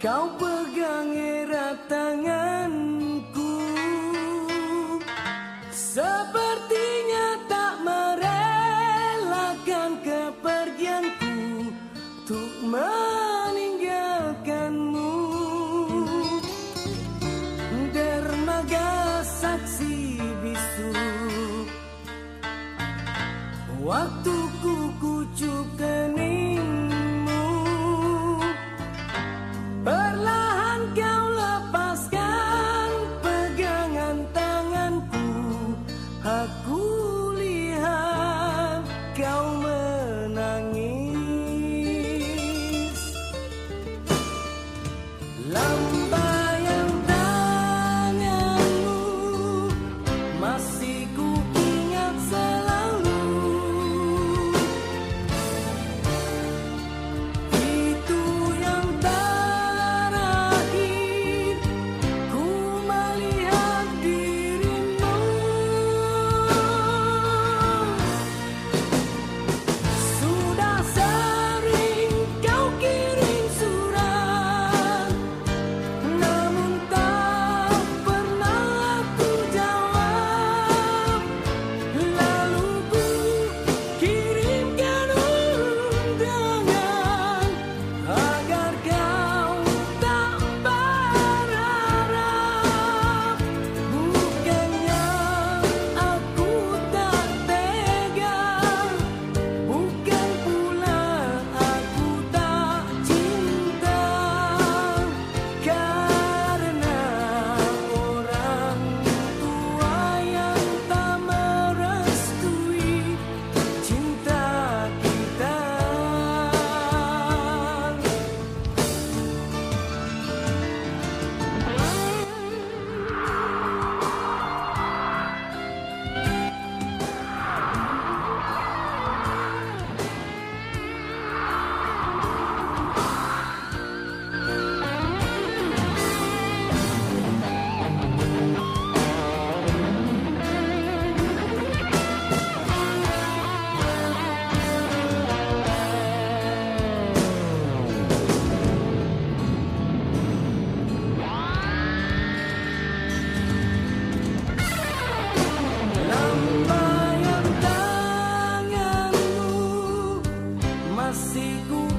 Kau pegang erat tanganku. Sepertinya tak merelakan kepergianku Untuk meninggalkanmu. Dermaga saksi bisu. Kening Love. segura.